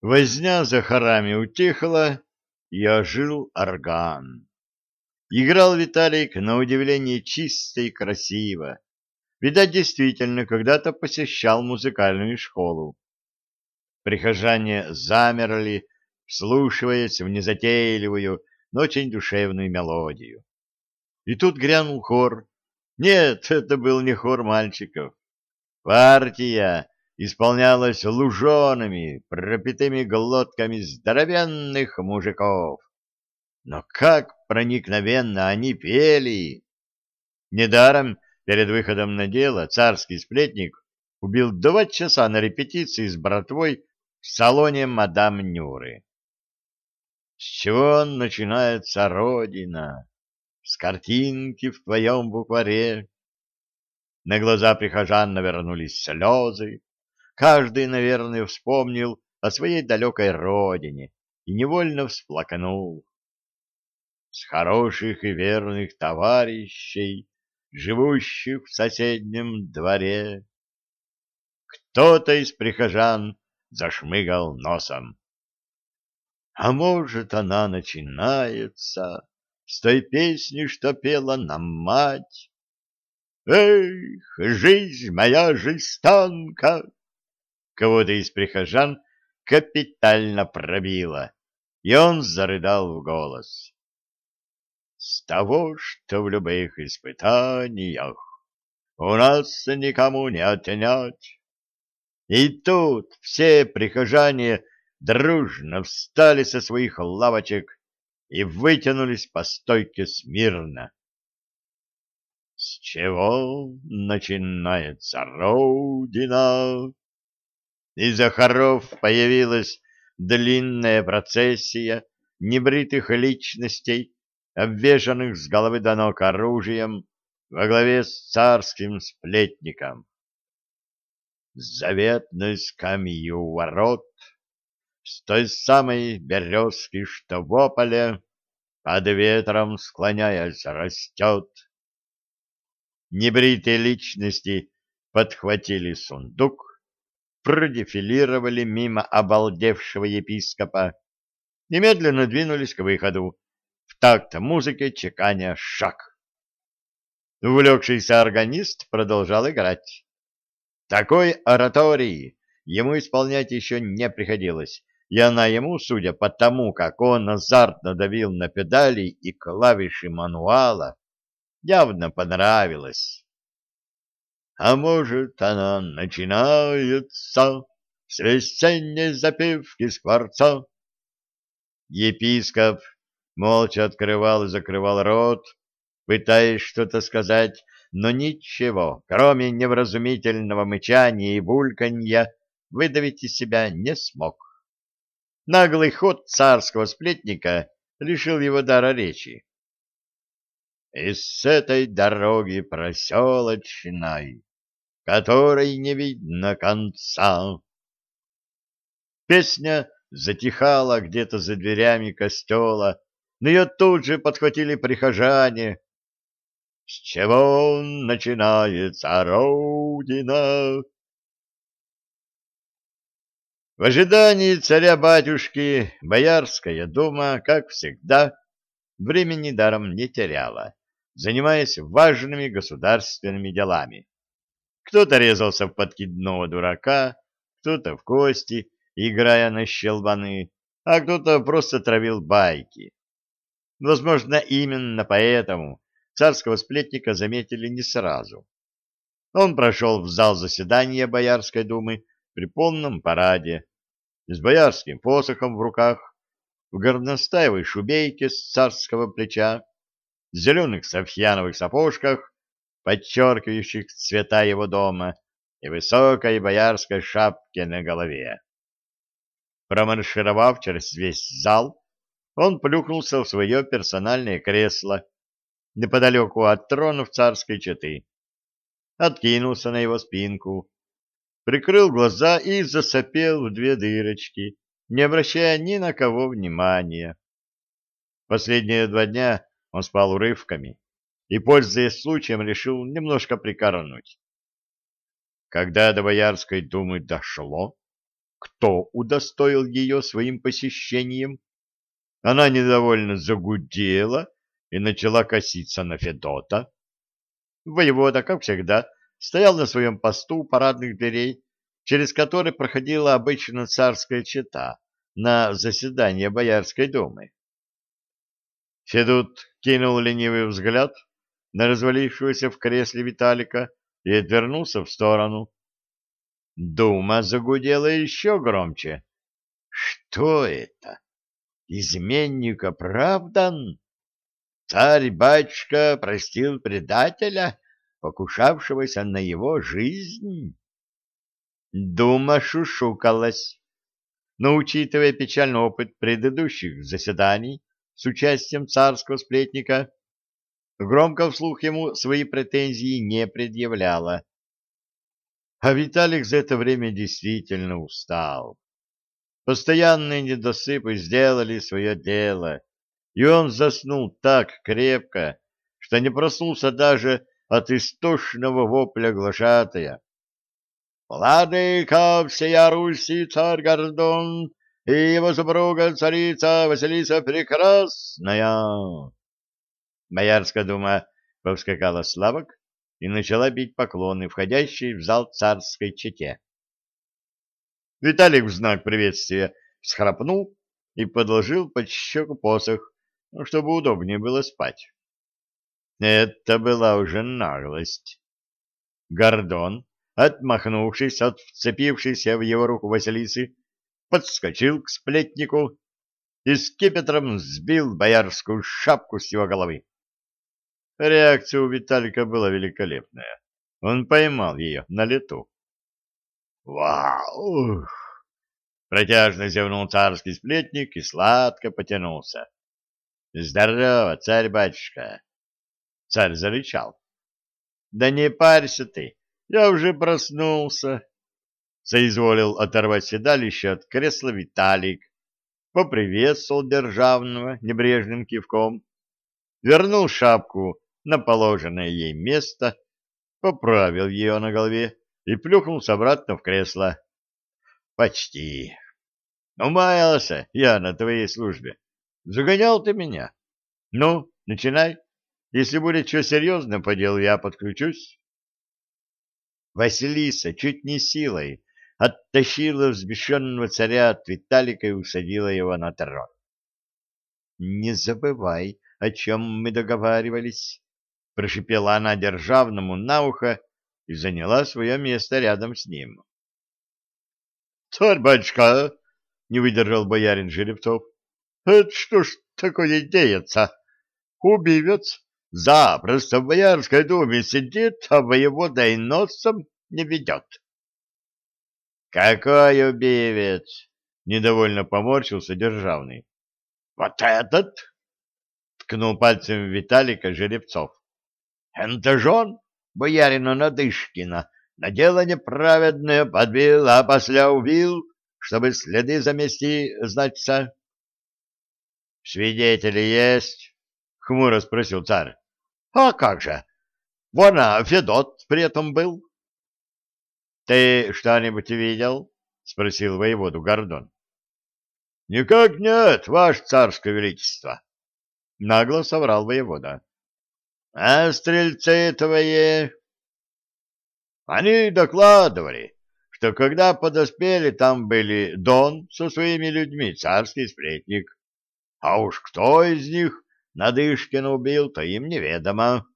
Возня за хорами утихла, и ожил орган. Играл Виталик на удивление чисто и красиво. Видать, действительно, когда-то посещал музыкальную школу. Прихожане замерли, вслушиваясь в незатейливую, но очень душевную мелодию. И тут грянул хор. Нет, это был не хор мальчиков. Партия исполнялась лужеными, пропитыми глотками здоровенных мужиков. Но как проникновенно они пели! Недаром перед выходом на дело царский сплетник убил два часа на репетиции с братвой в салоне мадам Нюры. С чего начинается Родина? С картинки в твоем букваре. На глаза прихожан навернулись слезы. Каждый, наверное, вспомнил о своей далекой родине и невольно всплакнул. С хороших и верных товарищей, живущих в соседнем дворе. Кто-то из прихожан зашмыгал носом. А может, она начинается с той песни, что пела нам мать? Эх, жизнь моя жестянка! Кого-то из прихожан капитально пробило, и он зарыдал в голос. С того, что в любых испытаниях у нас никому не отнять. И тут все прихожане дружно встали со своих лавочек и вытянулись по стойке смирно. С чего начинается Родина? Из-за хоров появилась длинная процессия небритых личностей, обвешанных с головы до ног оружием, во главе с царским сплетником. С заветной скамью ворот с той самой березки, что в ополе, под ветром склоняясь, растет. Небритые личности подхватили сундук, продефилировали мимо обалдевшего епископа и медленно двинулись к выходу, в такт музыки чеканя шаг. Увлекшийся органист продолжал играть. Такой оратории ему исполнять еще не приходилось, и она ему, судя по тому, как он азартно давил на педали и клавиши мануала, явно понравилась. А может, она начинается с весенней запевки скворца. Епископ молча открывал и закрывал рот, пытаясь что-то сказать, но ничего, кроме невразумительного мычания и бульканья, выдавить из себя не смог. Наглый ход царского сплетника лишил его дара речи. И с этой дороги проселочной, которой не видно конца. Песня затихала где-то за дверями костела, но ее тут же подхватили прихожане. С чего начинается Родина? В ожидании царя-батюшки Боярская дума, как всегда, времени даром не теряла, занимаясь важными государственными делами. Кто-то резался в подкидного дурака, кто-то в кости, играя на щелбаны, а кто-то просто травил байки. Возможно, именно поэтому царского сплетника заметили не сразу. Он прошел в зал заседания Боярской думы при полном параде, с боярским посохом в руках, в горностаевой шубейке с царского плеча, в зеленых софьяновых сапожках, подчеркивающих цвета его дома, и высокой боярской шапке на голове. Промаршировав через весь зал, он плюхнулся в свое персональное кресло неподалеку от тронов царской четы, откинулся на его спинку, прикрыл глаза и засопел в две дырочки, не обращая ни на кого внимания. Последние два дня он спал урывками и, пользуясь случаем, решил немножко прикорнуть. Когда до Боярской думы дошло, кто удостоил ее своим посещением. Она недовольно загудела и начала коситься на Федота. Воевода, как всегда, стоял на своем посту у парадных дверей, через который проходила обычно царская чета на заседание Боярской думы. Федут кинул ленивый взгляд на развалившегося в кресле Виталика и отвернулся в сторону. Дума загудела еще громче. Что это? Изменник оправдан? Царь-батюшка простил предателя, покушавшегося на его жизнь? Дума шушукалась. Но, учитывая печальный опыт предыдущих заседаний с участием царского сплетника, громко вслух ему свои претензии не предъявляла. А Виталик за это время действительно устал. Постоянные недосыпы сделали свое дело, и он заснул так крепко, что не проснулся даже от истошного вопля глашатая. «Владыка всея Руси, царь Гордон, и его супруга царица Василиса Прекрасная!» Боярская дума повскакала с лавок, и начала бить поклоны, входящей в зал царской чете. Виталик в знак приветствия схрапнул и подложил под щеку посох, ну, чтобы удобнее было спать. Это была уже наглость. Гордон, отмахнувшись от вцепившейся в его руку Василисы, подскочил к сплетнику и скипетром сбил боярскую шапку с его головы. Реакция у Виталика была великолепная. Он поймал ее на лету. «Вау!» Протяжно зевнул царский сплетник и сладко потянулся. «Здорово, царь-батюшка!» Царь зарычал. «Да не парься ты, я уже проснулся!» Соизволил оторвать седалище от кресла Виталик, поприветствовал державного небрежным кивком, вернул шапку на положенное ей место, поправил ее на голове и плюхнулся обратно в кресло. Почти. Умаялся я на твоей службе. Загонял ты меня. Ну, начинай. Если будет что серьезное по делу, я подключусь. Василиса чуть не силой оттащила взбешенного царя от Виталика и усадила его на трон. — Не забывай, о чем мы договаривались, прошипела она державному на ухо и заняла свое место рядом с ним. — Царь батюшка! — не выдержал боярин Жеребцов. — Это что ж такое деется? Убивец запросто в Боярской думе сидит, а воевода и носом не ведет. — Какой убивец? — недовольно поморщился державный. — Вот этот! — ткнул пальцем Виталика Жеребцов. Это же он, боярина Надышкина, на дело неправедное подбил, а после убил, чтобы следы замести, значится. — Свидетели есть? — хмуро спросил царь. — А как же? Вон, а Федот при этом был. — Ты что-нибудь видел? — спросил воеводу Гордон. — Никак нет, ваше царское величество, — нагло соврал воевода. А стрельцы твои... Они докладывали, что когда подоспели, там были Дон со своими людьми, царский сплетник. А уж кто из них Надышкина убил, то им неведомо.